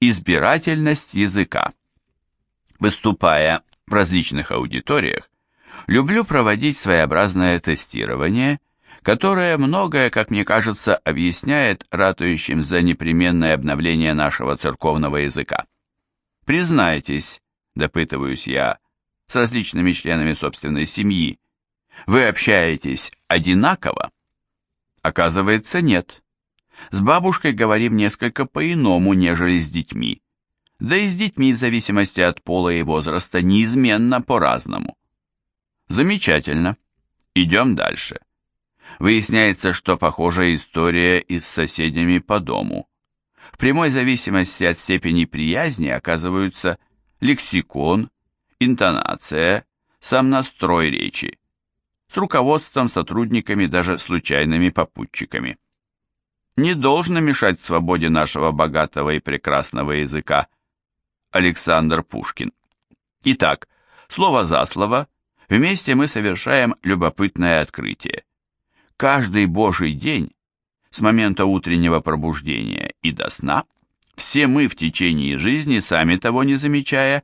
избирательность языка. Выступая в различных аудиториях, люблю проводить своеобразное тестирование, которое многое, как мне кажется, объясняет ратующим за непременное обновление нашего церковного языка. Признайтесь, допытываюсь я, с различными членами собственной семьи, вы общаетесь одинаково? Оказывается, нет. С бабушкой говорим несколько по-иному, нежели с детьми. Да и с детьми, в зависимости от пола и возраста, неизменно по-разному. Замечательно. Идем дальше. Выясняется, что похожая история и с соседями по дому. В прямой зависимости от степени приязни оказываются лексикон, интонация, сам настрой речи, с руководством, сотрудниками, даже случайными попутчиками. Не должно мешать свободе нашего богатого и прекрасного языка. Александр Пушкин. Итак, слово за слово, вместе мы совершаем любопытное открытие. Каждый божий день, с момента утреннего пробуждения и до сна, все мы в течение жизни, сами того не замечая,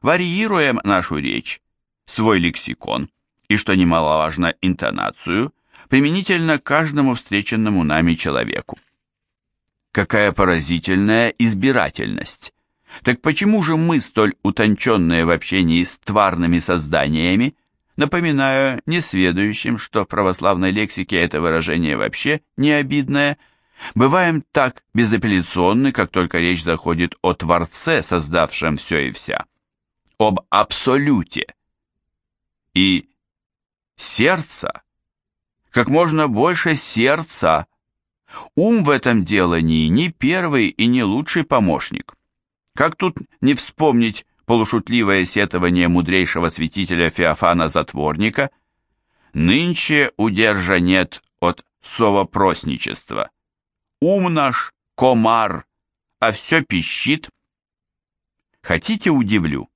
варьируем нашу речь, свой лексикон и, что немаловажно, интонацию, применительно к каждому встреченному нами человеку. Какая поразительная избирательность! Так почему же мы, столь утонченные в общении с тварными созданиями, напоминаю несведущим, что в православной лексике это выражение вообще не обидное, бываем так безапелляционны, как только речь заходит о Творце, создавшем все и вся, об Абсолюте. И сердца, как можно больше сердца. Ум в этом делании не первый и не лучший помощник. Как тут не вспомнить полушутливое сетование мудрейшего святителя Феофана Затворника «Нынче удержа нет от совопросничества. Ум наш — комар, а все пищит». Хотите удивлю?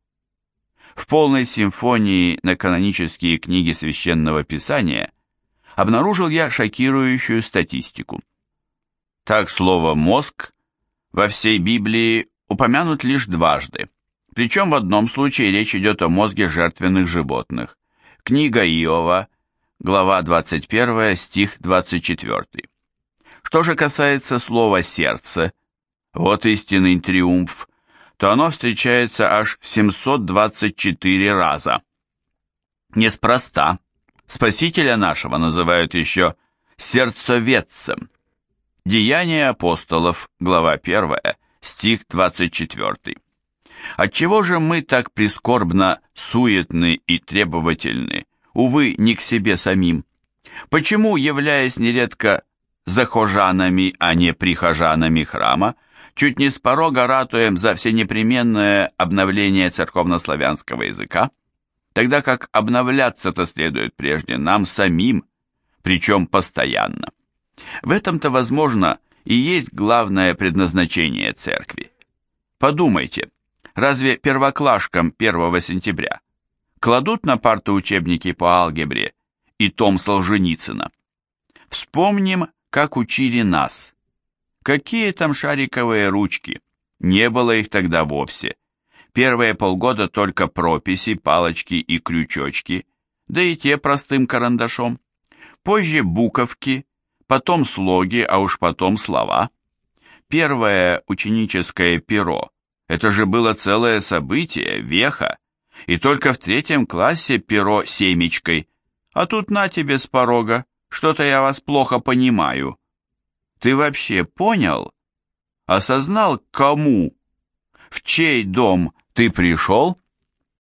в полной симфонии на канонические книги Священного Писания обнаружил я шокирующую статистику. Так слово «мозг» во всей Библии упомянут лишь дважды, причем в одном случае речь идет о мозге жертвенных животных. Книга Иова, глава 21, стих 24. Что же касается слова «сердце», вот истинный триумф то оно встречается аж 724 раза. Неспроста. Спасителя нашего называют еще сердцоведцем. Деяния апостолов, глава 1, стих 24. Отчего же мы так прискорбно суетны и требовательны, увы, не к себе самим? Почему, являясь нередко захожанами, а не прихожанами храма, чуть не с порога ратуем за всенепременное обновление церковнославянского языка, тогда как обновляться-то следует прежде нам самим, причем постоянно. В этом-то, возможно, и есть главное предназначение церкви. Подумайте, разве первоклашкам 1 сентября кладут на парту учебники по алгебре и том Солженицына? Вспомним, как учили нас – Какие там шариковые ручки? Не было их тогда вовсе. Первые полгода только прописи, палочки и крючочки, да и те простым карандашом. Позже буковки, потом слоги, а уж потом слова. Первое ученическое перо – это же было целое событие, веха. И только в третьем классе перо семечкой. А тут на тебе с порога, что-то я вас плохо понимаю. Ты вообще понял? Осознал, кому? В чей дом ты пришел?